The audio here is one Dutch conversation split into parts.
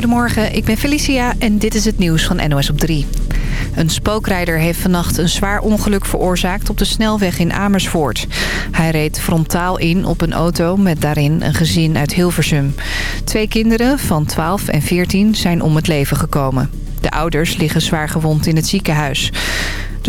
Goedemorgen, ik ben Felicia en dit is het nieuws van NOS op 3. Een spookrijder heeft vannacht een zwaar ongeluk veroorzaakt op de snelweg in Amersfoort. Hij reed frontaal in op een auto met daarin een gezin uit Hilversum. Twee kinderen van 12 en 14 zijn om het leven gekomen. De ouders liggen zwaar gewond in het ziekenhuis.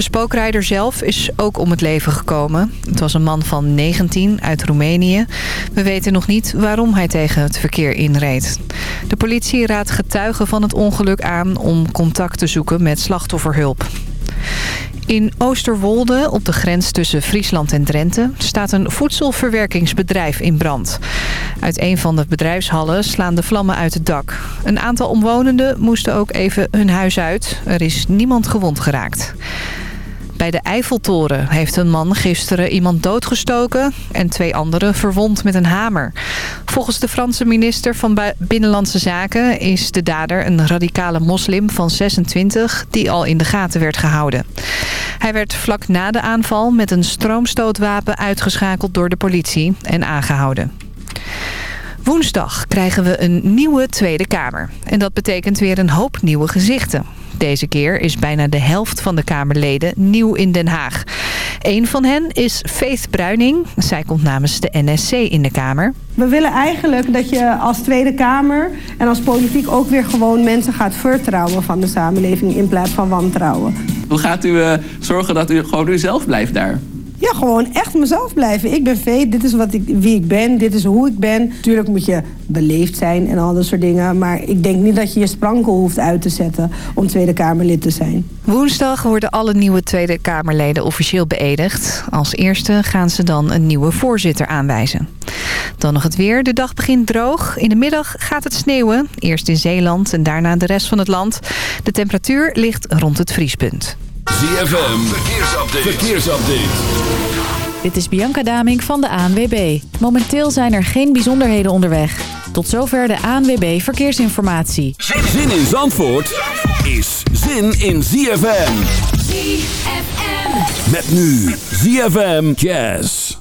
De spookrijder zelf is ook om het leven gekomen. Het was een man van 19 uit Roemenië. We weten nog niet waarom hij tegen het verkeer inreed. De politie raadt getuigen van het ongeluk aan om contact te zoeken met slachtofferhulp. In Oosterwolde, op de grens tussen Friesland en Drenthe... staat een voedselverwerkingsbedrijf in brand. Uit een van de bedrijfshallen slaan de vlammen uit het dak. Een aantal omwonenden moesten ook even hun huis uit. Er is niemand gewond geraakt. Bij de Eiffeltoren heeft een man gisteren iemand doodgestoken... en twee anderen verwond met een hamer. Volgens de Franse minister van Binnenlandse Zaken... is de dader een radicale moslim van 26 die al in de gaten werd gehouden. Hij werd vlak na de aanval met een stroomstootwapen uitgeschakeld door de politie en aangehouden. Woensdag krijgen we een nieuwe Tweede Kamer. En dat betekent weer een hoop nieuwe gezichten. Deze keer is bijna de helft van de Kamerleden nieuw in Den Haag. Een van hen is Faith Bruining. Zij komt namens de NSC in de Kamer. We willen eigenlijk dat je als Tweede Kamer en als politiek ook weer gewoon mensen gaat vertrouwen van de samenleving in plaats van wantrouwen. Hoe gaat u uh, zorgen dat u gewoon uzelf blijft daar? Ja, gewoon echt mezelf blijven. Ik ben Vee, dit is wat ik, wie ik ben, dit is hoe ik ben. Natuurlijk moet je beleefd zijn en al dat soort dingen. Maar ik denk niet dat je je sprankel hoeft uit te zetten om Tweede Kamerlid te zijn. Woensdag worden alle nieuwe Tweede Kamerleden officieel beëdigd. Als eerste gaan ze dan een nieuwe voorzitter aanwijzen. Dan nog het weer. De dag begint droog. In de middag gaat het sneeuwen. Eerst in Zeeland en daarna de rest van het land. De temperatuur ligt rond het vriespunt. ZFM, verkeersupdate. verkeersupdate. Dit is Bianca Daming van de ANWB. Momenteel zijn er geen bijzonderheden onderweg. Tot zover de ANWB Verkeersinformatie. Zin in Zandvoort is zin in ZFM. ZFM. Met nu ZFM Jazz.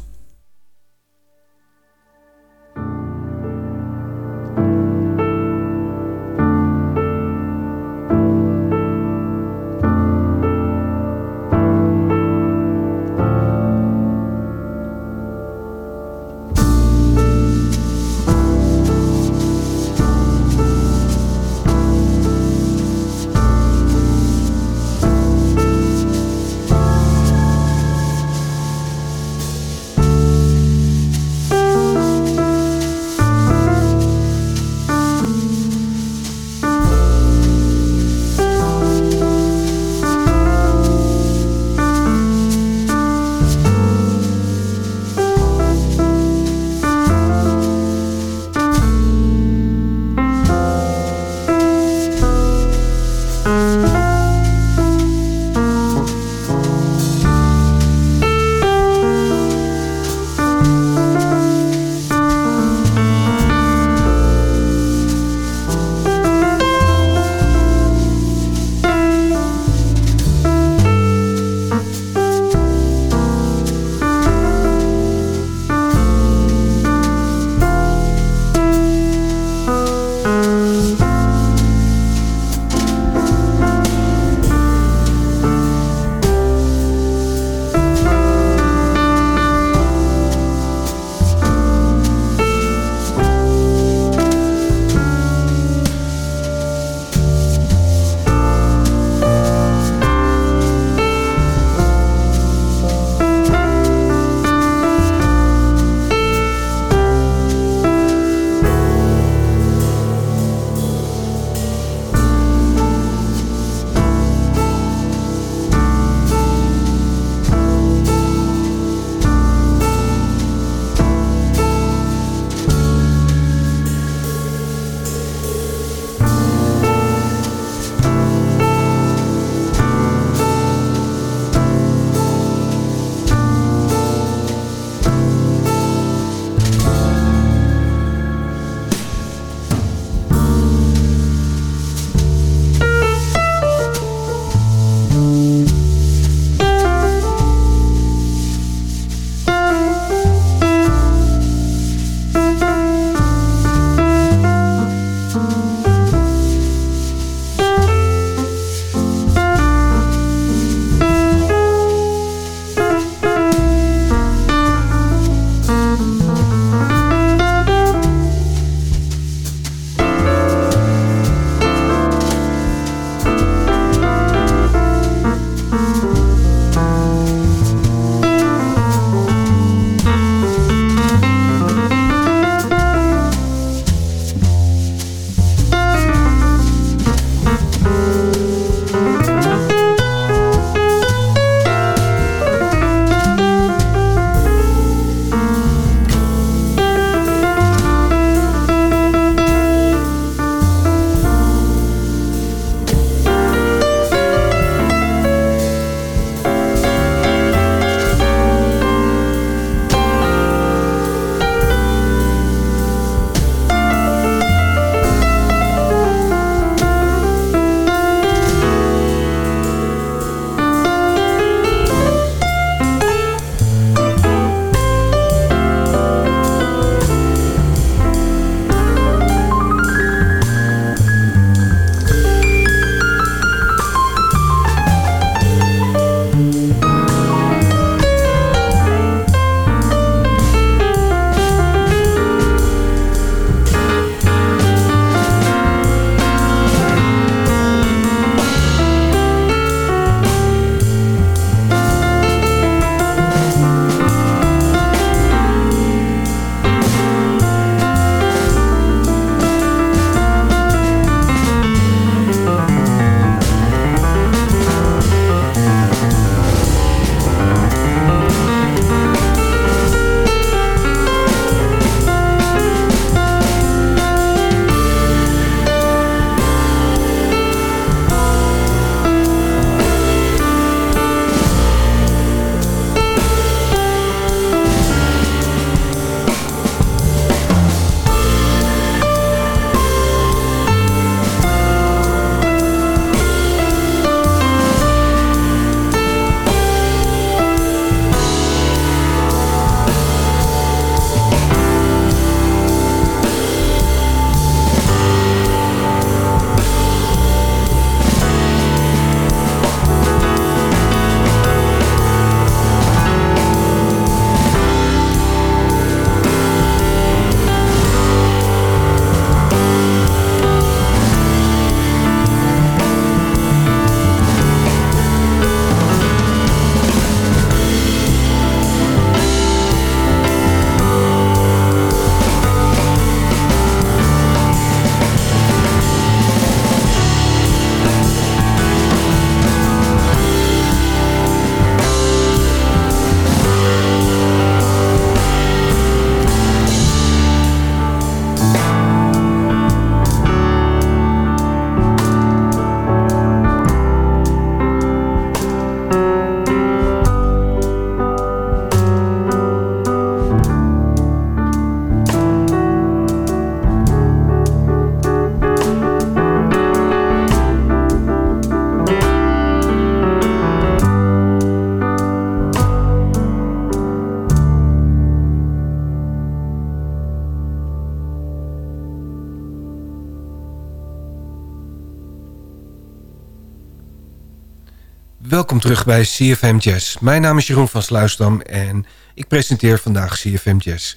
Welkom terug bij CFM Jazz. Mijn naam is Jeroen van Sluisdam en ik presenteer vandaag CFM Jazz.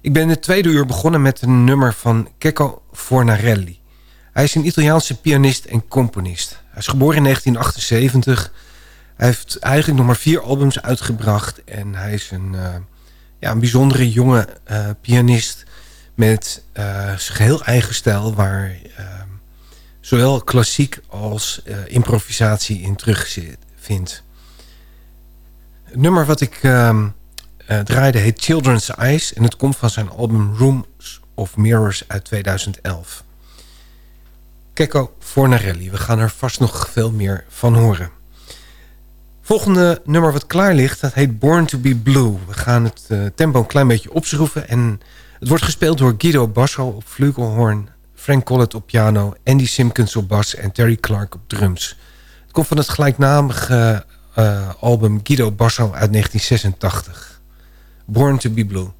Ik ben het tweede uur begonnen met een nummer van Kecco Fornarelli. Hij is een Italiaanse pianist en componist. Hij is geboren in 1978. Hij heeft eigenlijk nog maar vier albums uitgebracht. En hij is een, uh, ja, een bijzondere jonge uh, pianist met uh, zijn geheel eigen stijl... waar zowel klassiek als improvisatie in Het nummer wat ik draaide heet Children's Eyes... en het komt van zijn album Rooms of Mirrors uit 2011... Kekko Fornarelli. We gaan er vast nog veel meer van horen. Volgende nummer wat klaar ligt, dat heet Born to be Blue. We gaan het uh, tempo een klein beetje opschroeven. En het wordt gespeeld door Guido Basso op flugelhorn... Frank Collett op piano, Andy Simpkins op bas en Terry Clark op drums. Het komt van het gelijknamige uh, album Guido Basso uit 1986. Born to be Blue.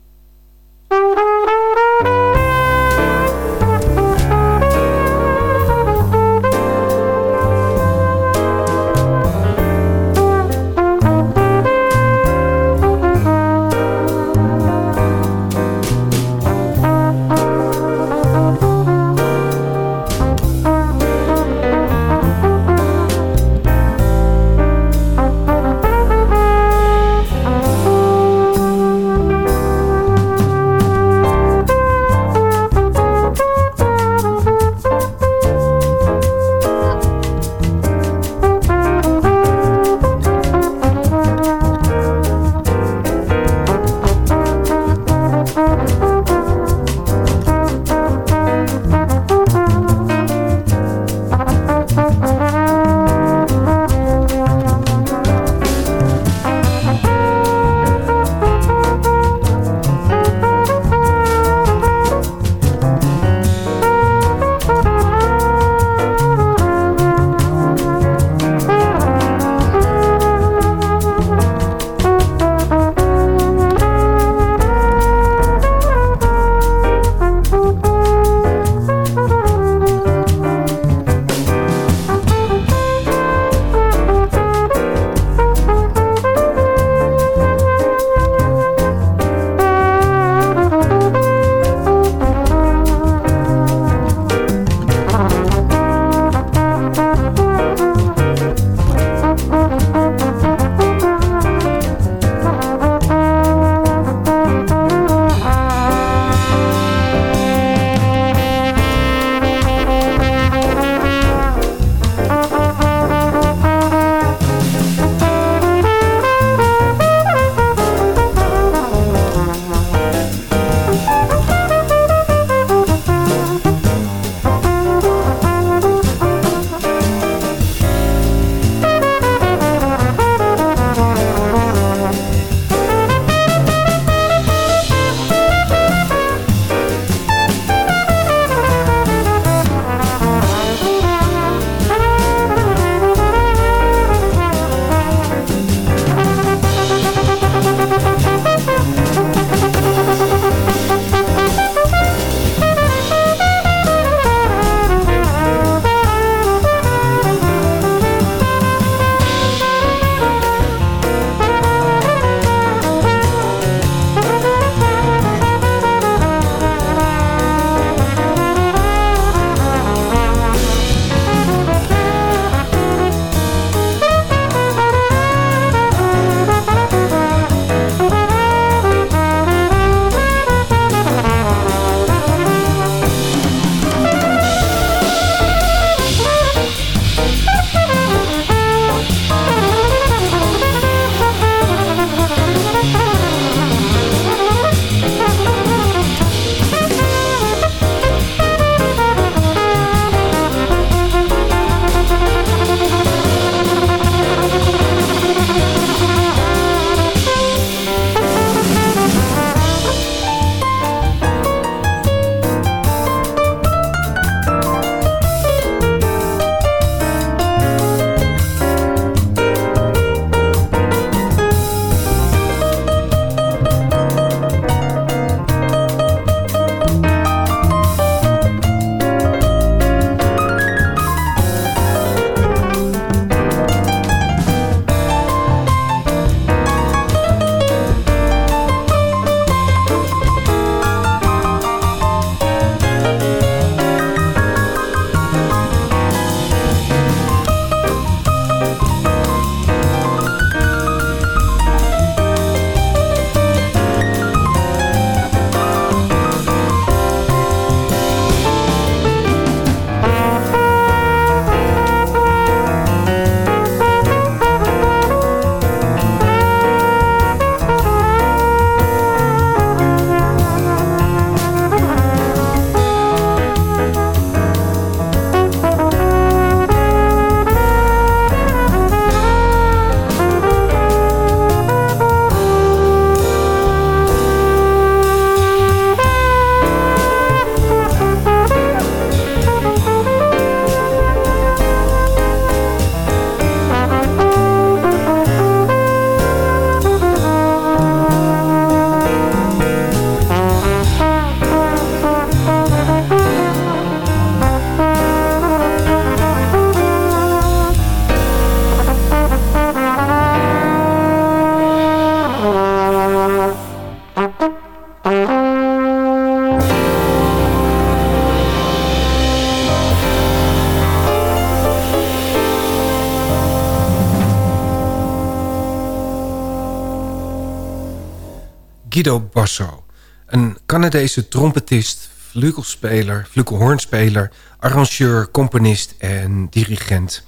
Guido Basso. Een Canadese trompetist, vleugelspeler, vleugelhoornspeler, arrangeur, componist en dirigent.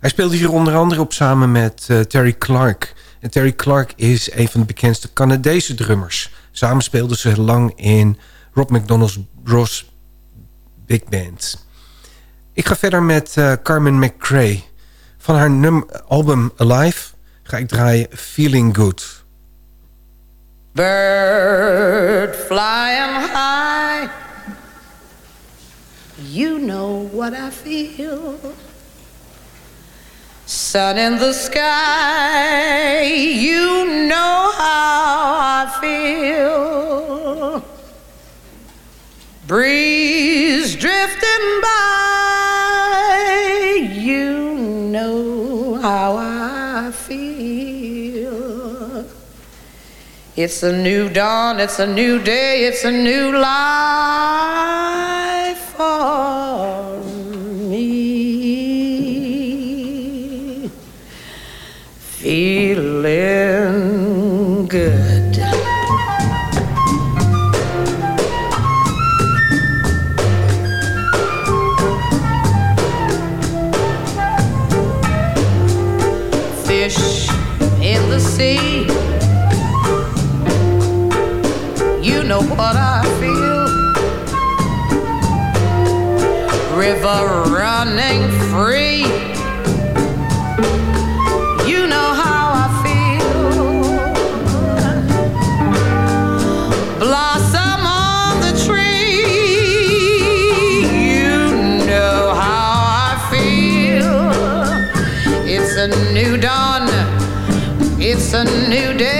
Hij speelde hier onder andere op samen met uh, Terry Clark. En Terry Clark is een van de bekendste Canadese drummers. Samen speelden ze lang in Rob McDonald's Bros Big Band. Ik ga verder met uh, Carmen McCrae. Van haar album Alive ga ik draaien Feeling Good. Bird flying high. You know what I feel. Sun in the sky. You know how I feel. Breeze drifting by It's a new dawn, it's a new day, it's a new life. For what I feel. River running free. You know how I feel. Blossom on the tree. You know how I feel. It's a new dawn. It's a new day.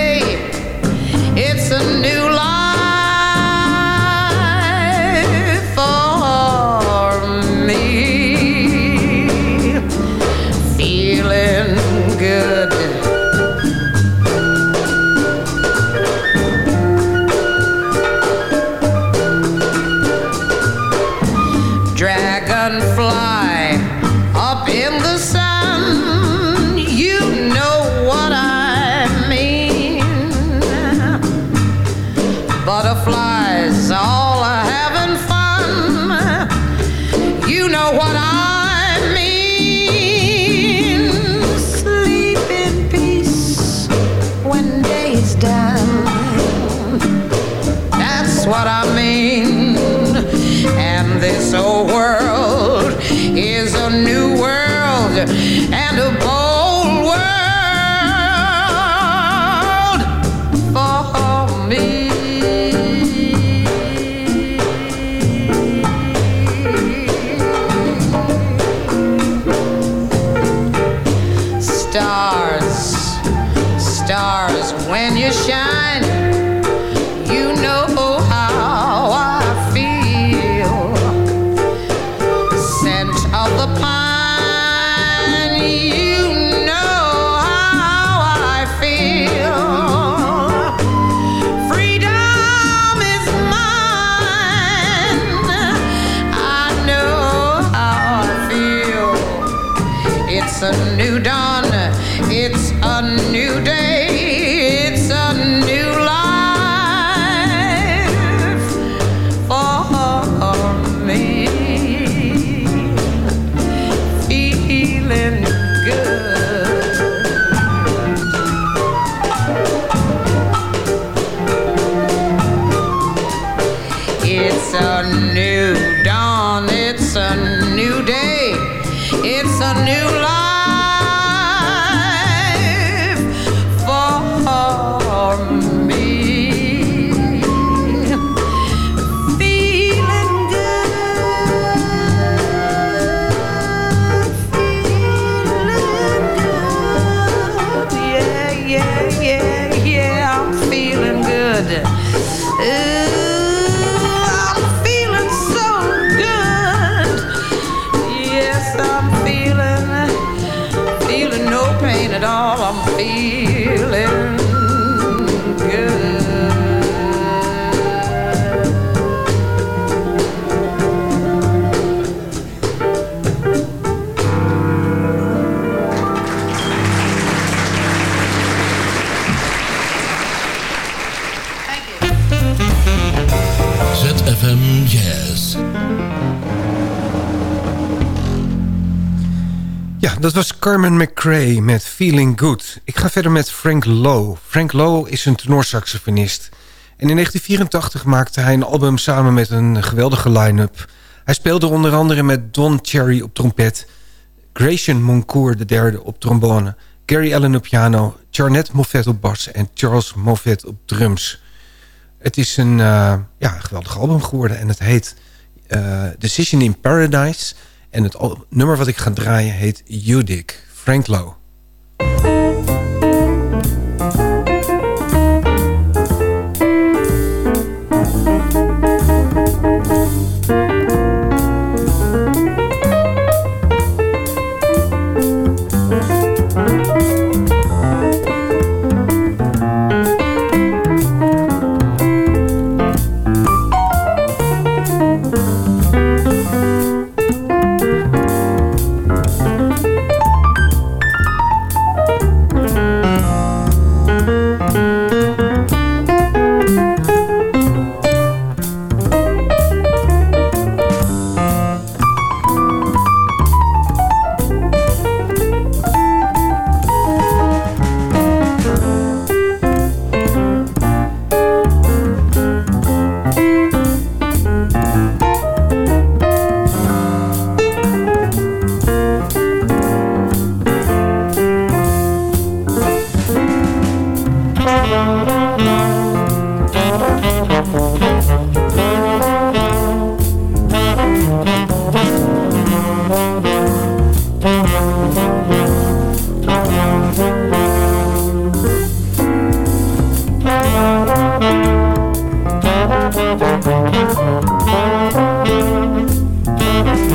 Carmen McRae met Feeling Good. Ik ga verder met Frank Lowe. Frank Lowe is een tenorsaxofonist. En in 1984 maakte hij een album samen met een geweldige line-up. Hij speelde onder andere met Don Cherry op trompet... Gratian Moncourt III op trombone... Gary Allen op piano, Charnette Moffat op bas... en Charles Moffat op drums. Het is een uh, ja, geweldig album geworden en het heet uh, Decision in Paradise... En het nummer wat ik ga draaien heet Udic, Frank Lowe.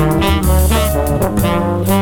MUZIEK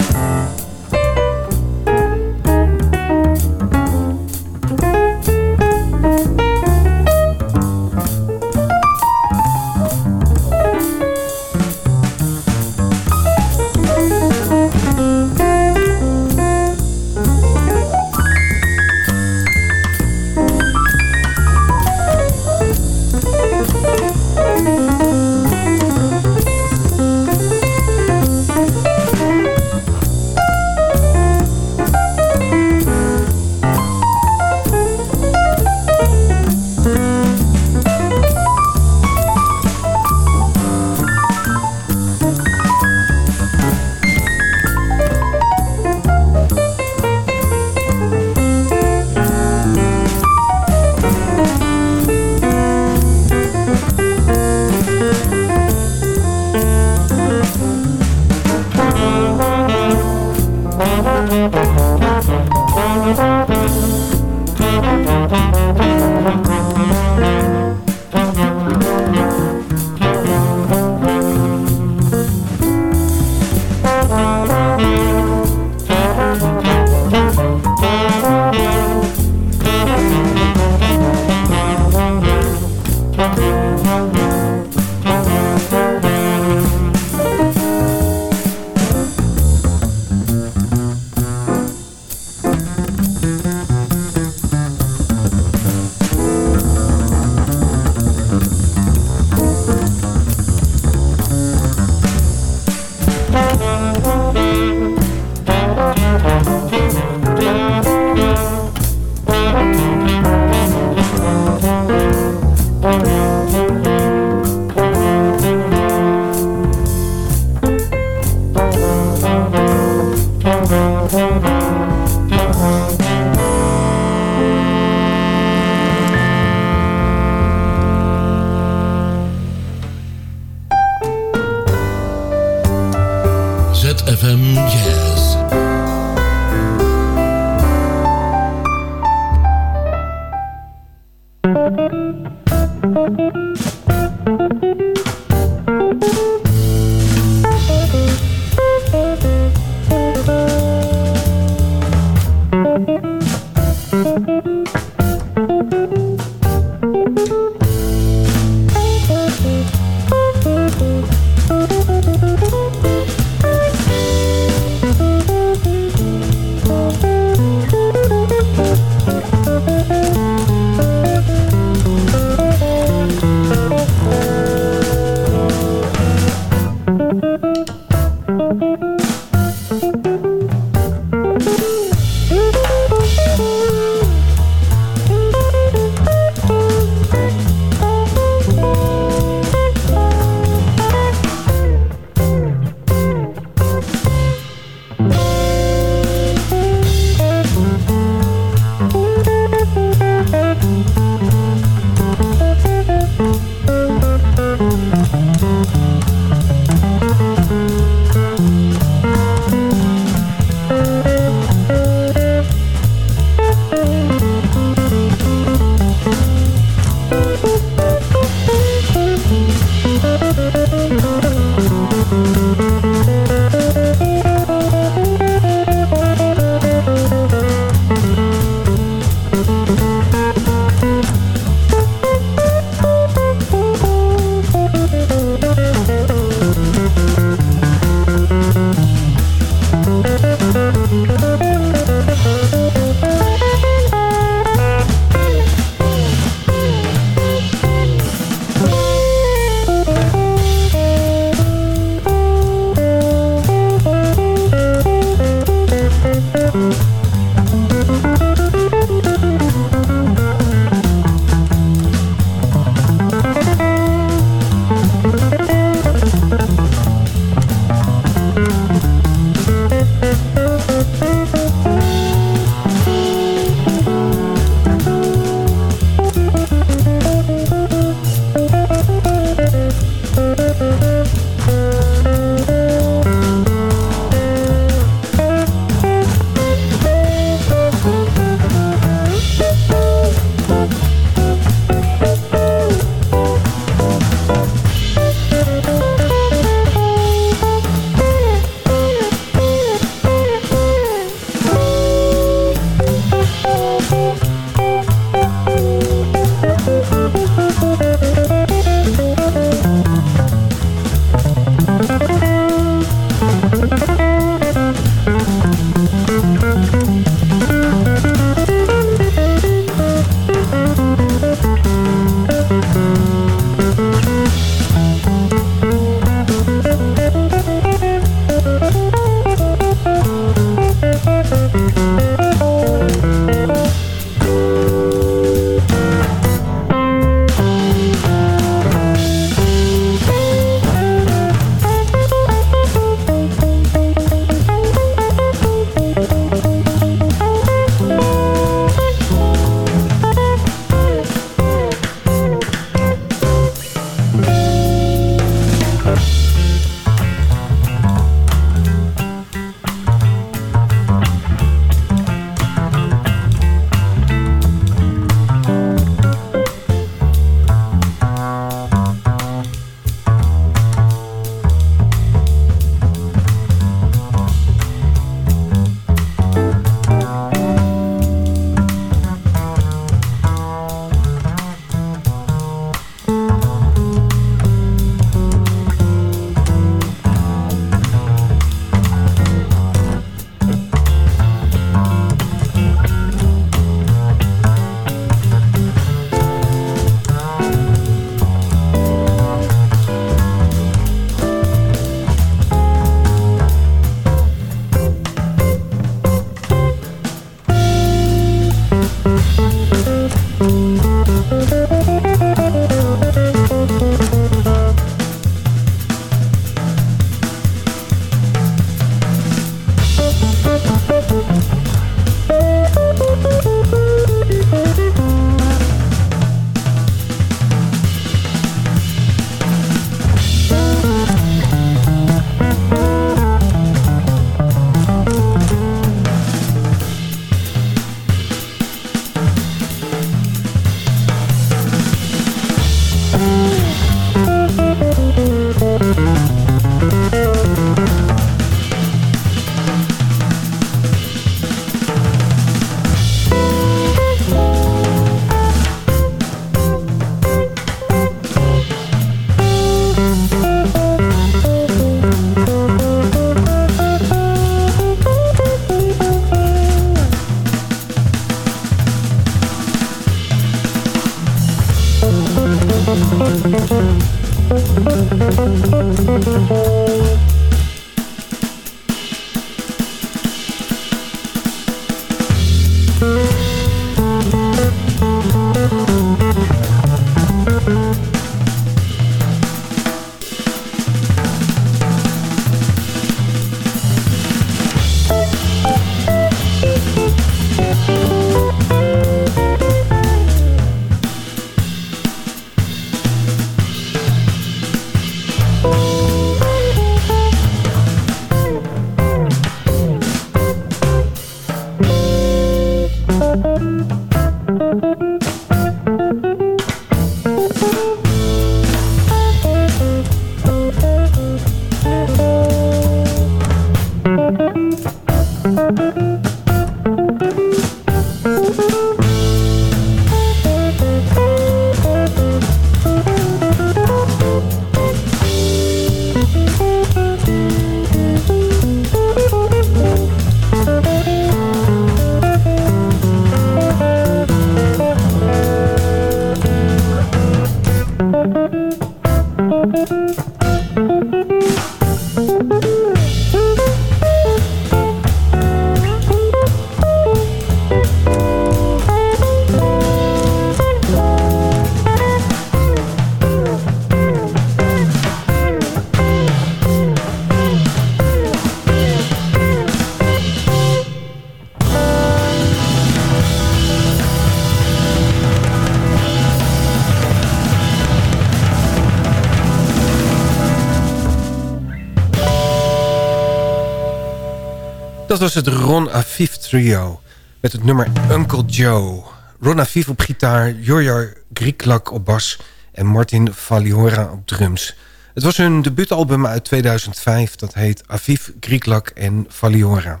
Dat was het Ron Afif trio met het nummer Uncle Joe. Ron Afif op gitaar, Jorjar Grieklak op bas en Martin Valiora op drums. Het was hun debuutalbum uit 2005, dat heet Afif, Grieklak en Valiora.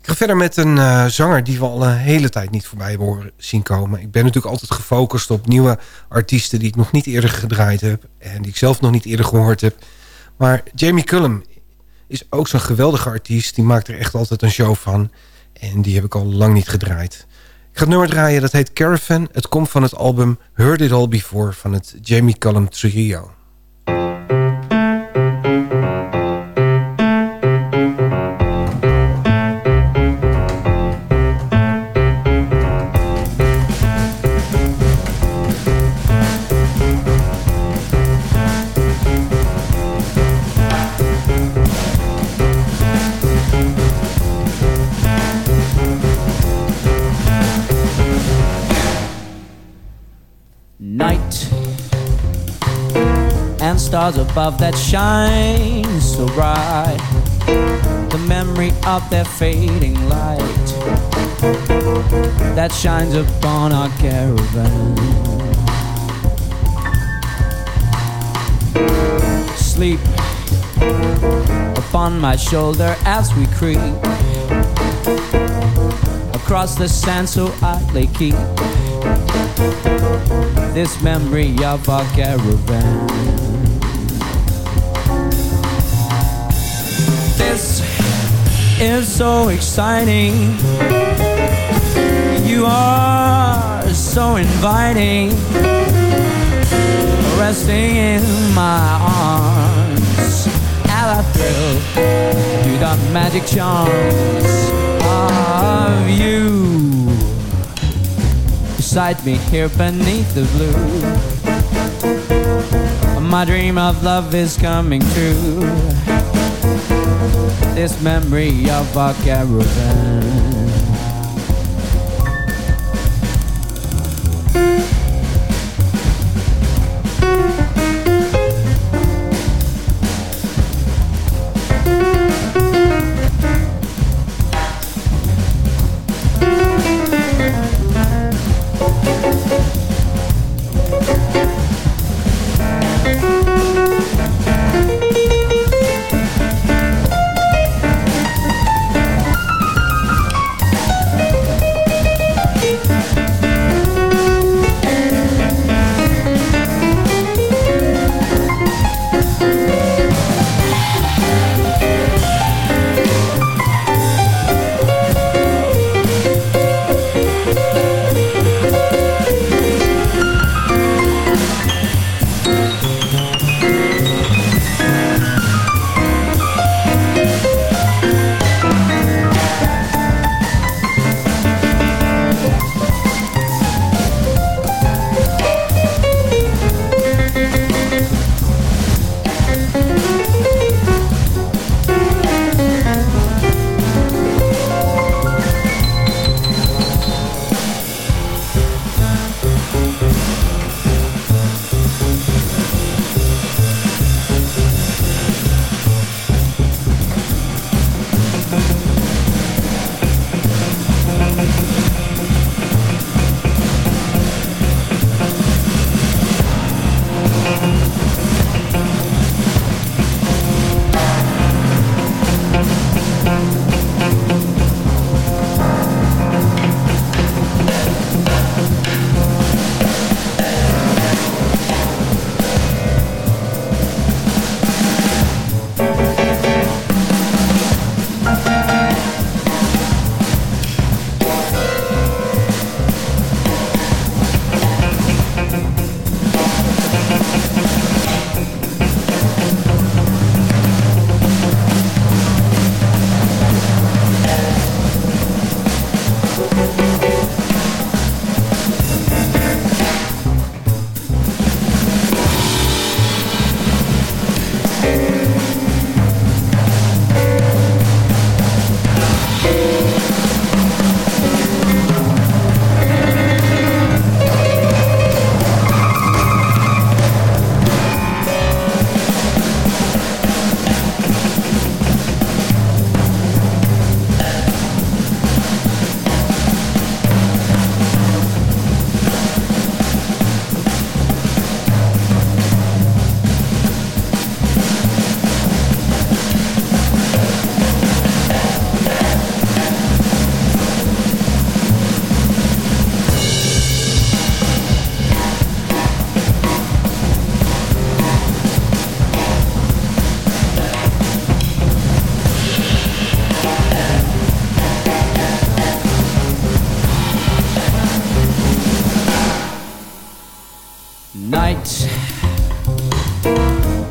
Ik ga verder met een uh, zanger die we al een hele tijd niet voorbij hebben zien komen. Ik ben natuurlijk altijd gefocust op nieuwe artiesten die ik nog niet eerder gedraaid heb... en die ik zelf nog niet eerder gehoord heb. Maar Jamie Cullum is ook zo'n geweldige artiest. Die maakt er echt altijd een show van. En die heb ik al lang niet gedraaid. Ik ga het nummer draaien, dat heet Caravan. Het komt van het album Heard It All Before van het Jamie Cullum Trio. Stars above that shine so bright. The memory of their fading light that shines upon our caravan. Sleep upon my shoulder as we creep across the sand so idly keep this memory of our caravan. Is so exciting. You are so inviting. Resting in my arms. And I thrill to the magic charms of you. Beside me here beneath the blue. My dream of love is coming true this memory of our caravan.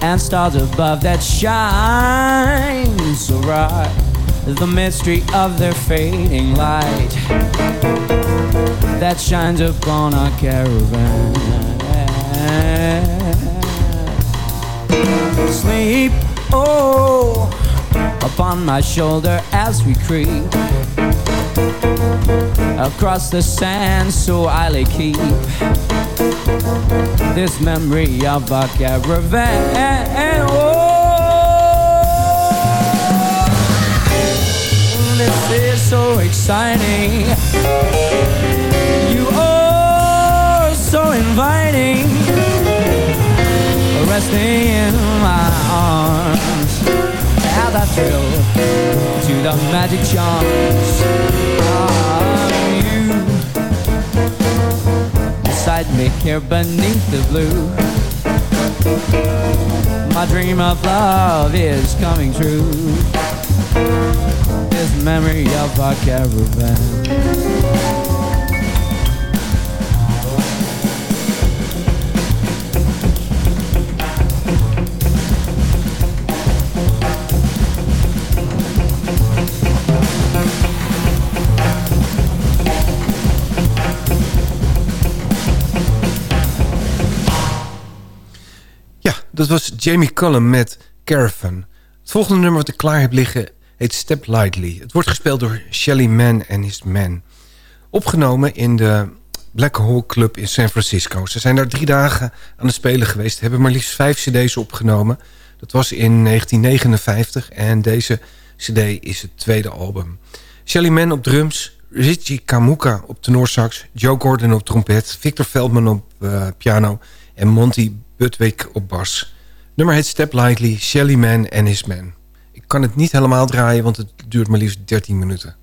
And stars above that shine so bright. The mystery of their fading light that shines upon our caravan. Sleep, oh, upon my shoulder as we creep across the sand, so I lay keep this memory of a caravan. Oh, this is so exciting. You are so inviting, resting in my arms. As I thrill to the magic charms. Of beside me here beneath the blue. My dream of love is coming true. This memory of our caravan. Dat was Jamie Cullum met Caravan. Het volgende nummer wat ik klaar heb liggen heet Step Lightly. Het wordt gespeeld door Shelly Mann en His Man. Opgenomen in de Black Hole Club in San Francisco. Ze zijn daar drie dagen aan het spelen geweest. Hebben maar liefst vijf cd's opgenomen. Dat was in 1959 en deze cd is het tweede album. Shelly Mann op drums, Richie Kamuka op tenorsax... Joe Gordon op trompet, Victor Veldman op eh, piano... en Monty Budwig op bas. Nummer heet Step Lightly, Shelly Man en His Man. Ik kan het niet helemaal draaien, want het duurt maar liefst 13 minuten.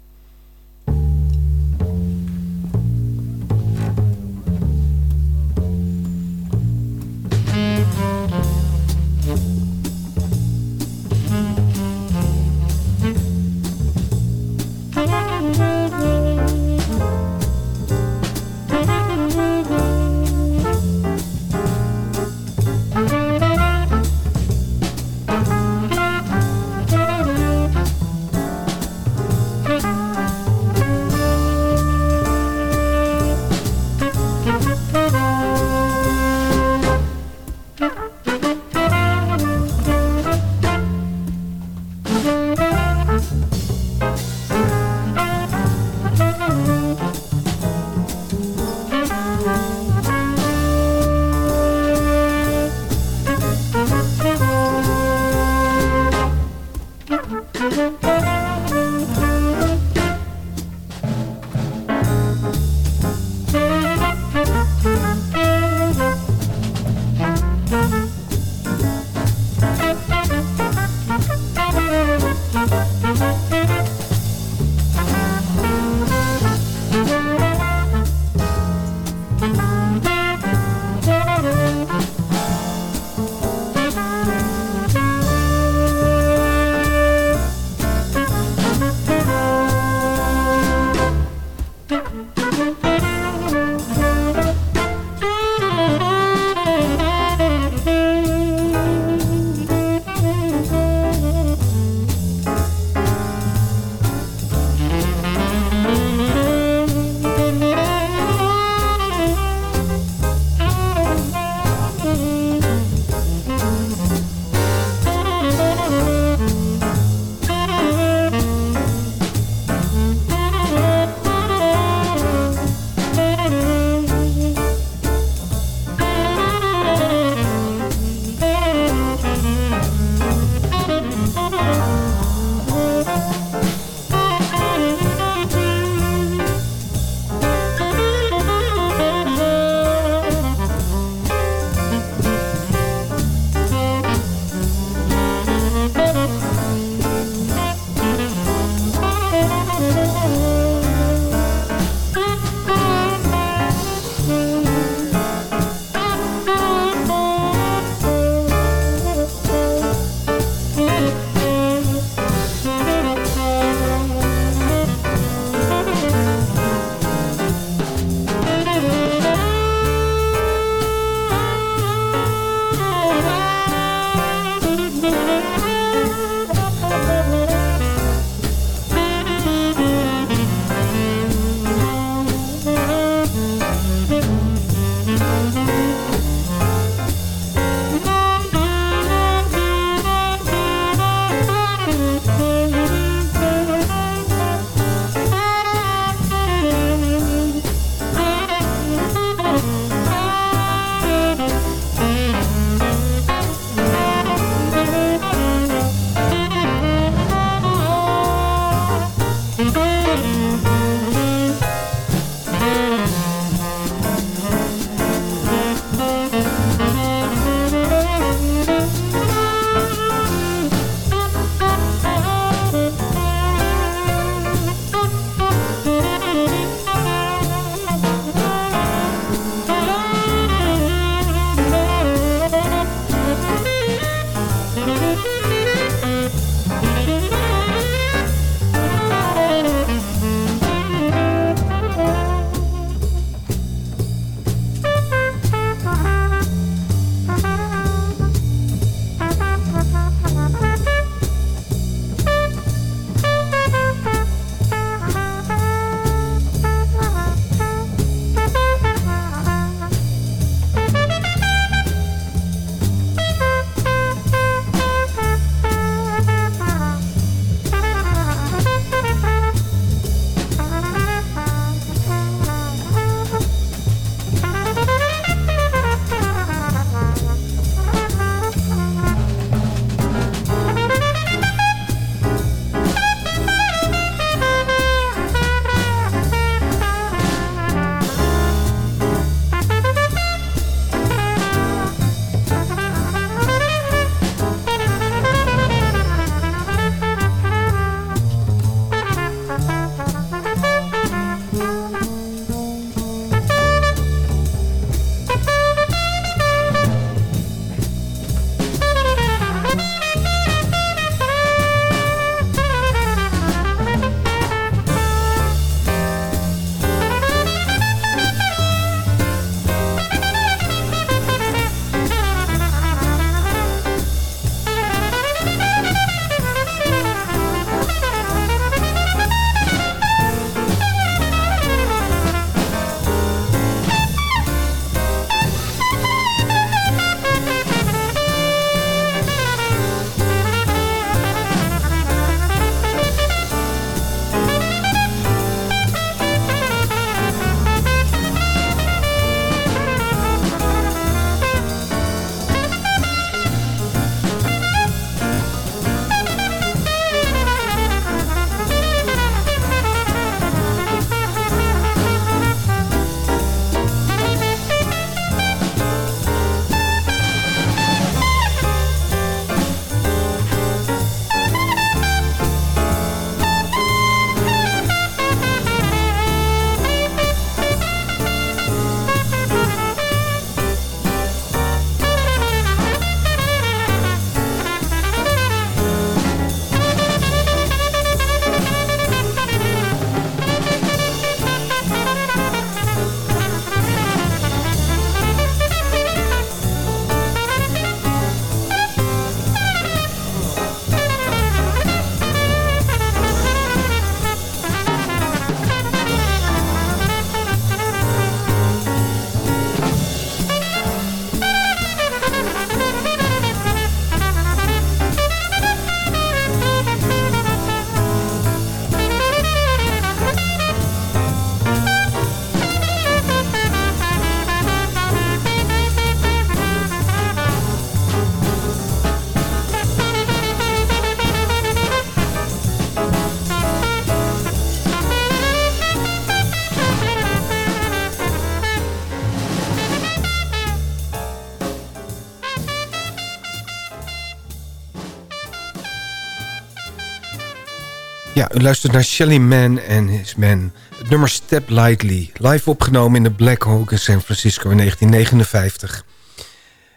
U luistert naar Shelly Man en His Man. Het nummer Step Lightly, live opgenomen in de Black Hawk in San Francisco in 1959.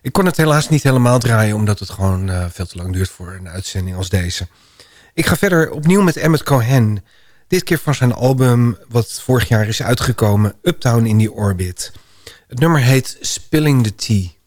Ik kon het helaas niet helemaal draaien... omdat het gewoon uh, veel te lang duurt voor een uitzending als deze. Ik ga verder opnieuw met Emmett Cohen. Dit keer van zijn album wat vorig jaar is uitgekomen... Uptown in the Orbit. Het nummer heet Spilling the Tea.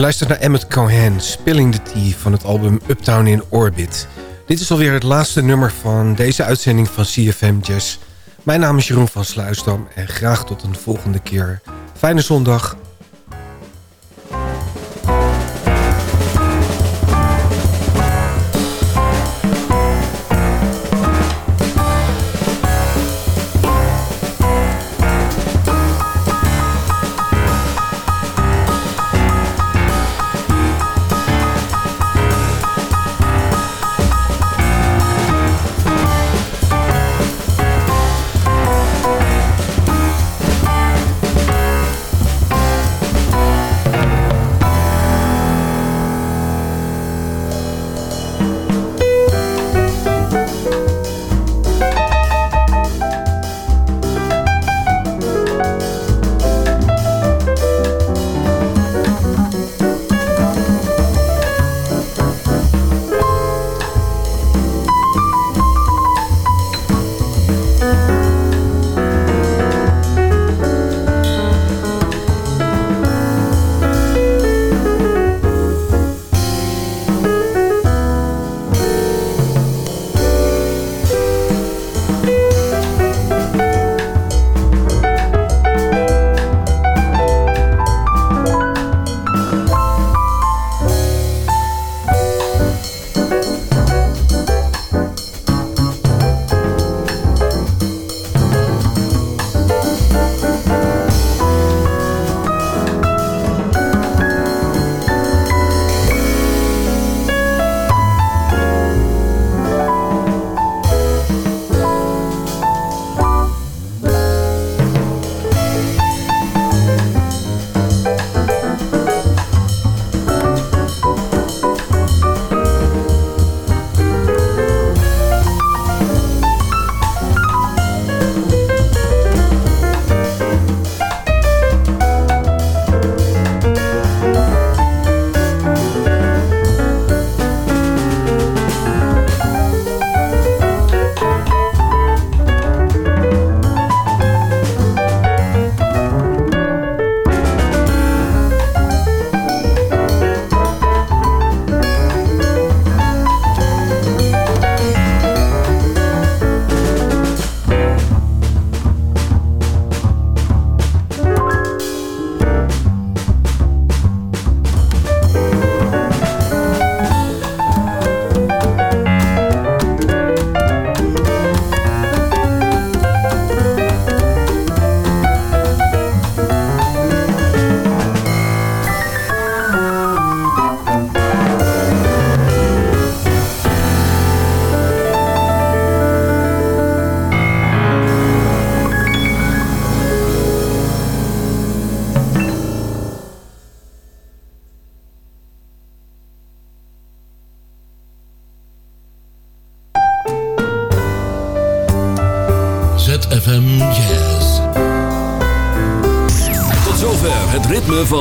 Luistert naar Emmett Cohen, Spilling the Tea van het album Uptown in Orbit. Dit is alweer het laatste nummer van deze uitzending van CFM Jazz. Mijn naam is Jeroen van Sluisdam en graag tot een volgende keer. Fijne zondag.